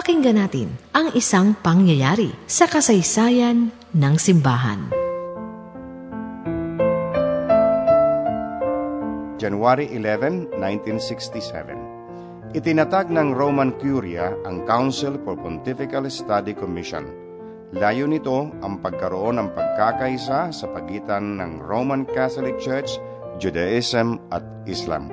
Pakinggan natin ang isang pangyayari sa kasaysayan ng simbahan. January 11, 1967. Itinatag ng Roman Curia ang Council for Pontifical Study Commission. Layo nito ang pagkaroon ng pagkakaisa sa pagitan ng Roman Catholic Church, Judaism at Islam.